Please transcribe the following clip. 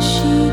心。